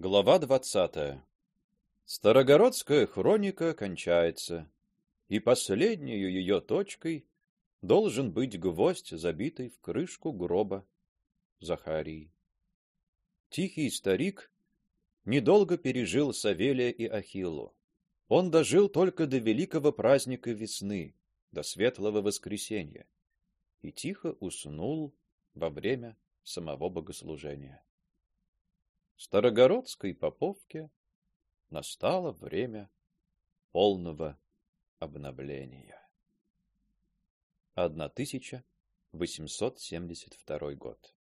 Глава двадцатая. Старогородская хроника кончается, и последней ее точкой должен быть гвоздь, забитый в крышку гроба Захарии. Тихий старик недолго пережил Савелия и Ахиллу. Он дожил только до великого праздника весны, до светлого воскресенья, и тихо уснул во время самого богослужения. Старогородской поповке настало время полного обновления. 1872 год.